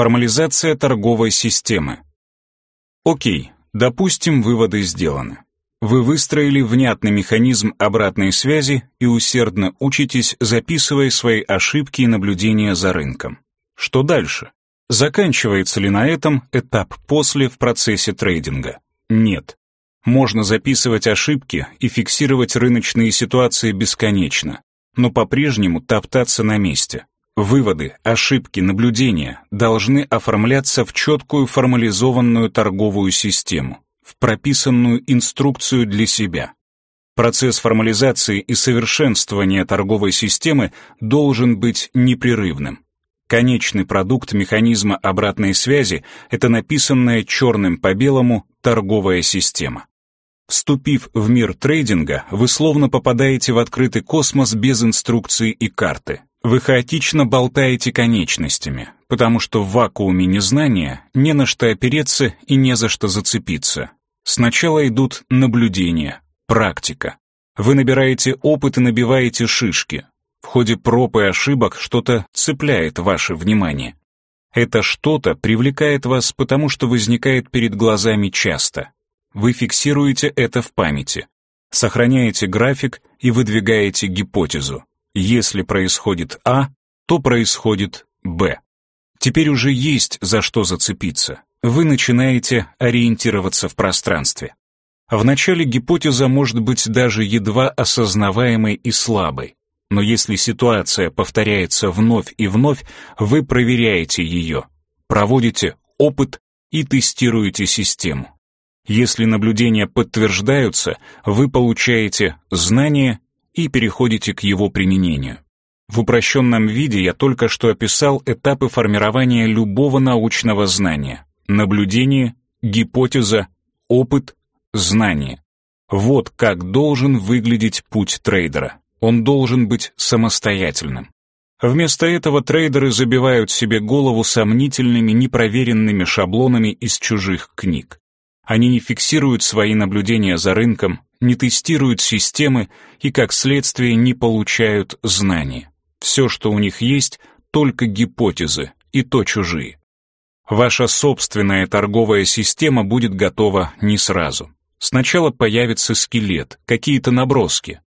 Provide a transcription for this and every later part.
Формализация торговой системы. Окей, допустим, выводы сделаны. Вы выстроили внятный механизм обратной связи и усердно учитесь, записывая свои ошибки и наблюдения за рынком. Что дальше? Заканчивается ли на этом этап после в процессе трейдинга? Нет. Можно записывать ошибки и фиксировать рыночные ситуации бесконечно, но по-прежнему топтаться на месте. Выводы, ошибки, наблюдения должны оформляться в четкую формализованную торговую систему, в прописанную инструкцию для себя. Процесс формализации и совершенствования торговой системы должен быть непрерывным. Конечный продукт механизма обратной связи — это написанная черным по белому торговая система. Вступив в мир трейдинга, вы словно попадаете в открытый космос без инструкции и карты. Вы хаотично болтаете конечностями, потому что в вакууме незнания не на что опереться и не за что зацепиться. Сначала идут наблюдения, практика. Вы набираете опыт и набиваете шишки. В ходе проб и ошибок что-то цепляет ваше внимание. Это что-то привлекает вас, потому что возникает перед глазами часто. Вы фиксируете это в памяти, сохраняете график и выдвигаете гипотезу. Если происходит А, то происходит Б. Теперь уже есть за что зацепиться. Вы начинаете ориентироваться в пространстве. Вначале гипотеза может быть даже едва осознаваемой и слабой, но если ситуация повторяется вновь и вновь, вы проверяете ее, проводите опыт и тестируете систему. Если наблюдения подтверждаются, вы получаете знание и переходите к его применению. В упрощенном виде я только что описал этапы формирования любого научного знания. Наблюдение, гипотеза, опыт, знание. Вот как должен выглядеть путь трейдера. Он должен быть самостоятельным. Вместо этого трейдеры забивают себе голову сомнительными, непроверенными шаблонами из чужих книг. Они не фиксируют свои наблюдения за рынком, не тестируют системы и, как следствие, не получают знания. Все, что у них есть, только гипотезы, и то чужие. Ваша собственная торговая система будет готова не сразу. Сначала появится скелет, какие-то наброски.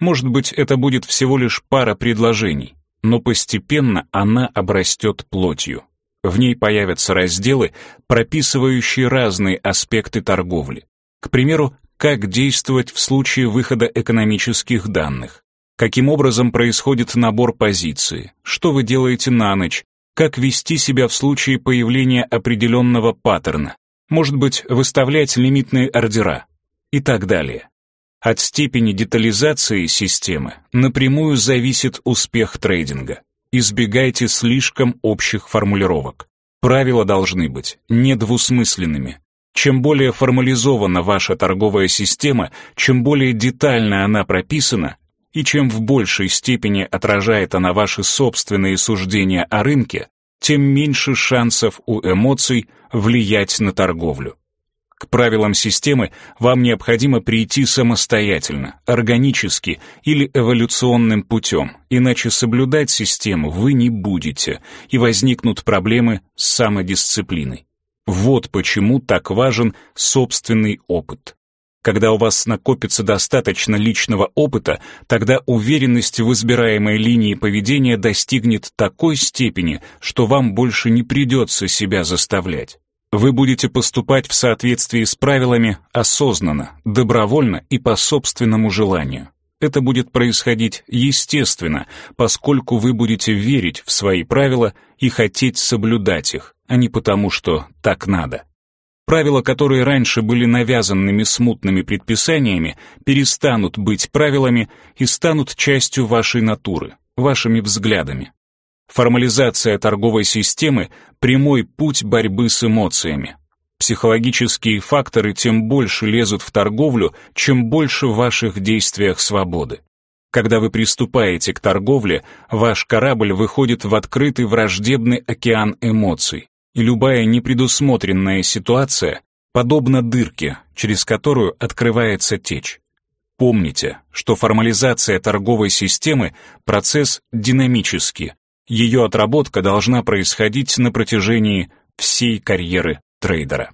Может быть, это будет всего лишь пара предложений, но постепенно она обрастет плотью. В ней появятся разделы, прописывающие разные аспекты торговли. К примеру, как действовать в случае выхода экономических данных, каким образом происходит набор позиции, что вы делаете на ночь, как вести себя в случае появления определенного паттерна, может быть, выставлять лимитные ордера и так далее. От степени детализации системы напрямую зависит успех трейдинга. Избегайте слишком общих формулировок. Правила должны быть недвусмысленными. Чем более формализована ваша торговая система, чем более детально она прописана, и чем в большей степени отражает она ваши собственные суждения о рынке, тем меньше шансов у эмоций влиять на торговлю. К правилам системы вам необходимо прийти самостоятельно, органически или эволюционным путем, иначе соблюдать систему вы не будете, и возникнут проблемы с самодисциплиной. Вот почему так важен собственный опыт. Когда у вас накопится достаточно личного опыта, тогда уверенность в избираемой линии поведения достигнет такой степени, что вам больше не придется себя заставлять. Вы будете поступать в соответствии с правилами осознанно, добровольно и по собственному желанию. Это будет происходить естественно, поскольку вы будете верить в свои правила и хотеть соблюдать их, а не потому, что так надо. Правила, которые раньше были навязанными смутными предписаниями, перестанут быть правилами и станут частью вашей натуры, вашими взглядами. Формализация торговой системы — прямой путь борьбы с эмоциями. Психологические факторы тем больше лезут в торговлю, чем больше в ваших действиях свободы. Когда вы приступаете к торговле, ваш корабль выходит в открытый враждебный океан эмоций, и любая непредусмотренная ситуация подобна дырке, через которую открывается течь. Помните, что формализация торговой системы – процесс динамический, Ее отработка должна происходить на протяжении всей карьеры трейдера.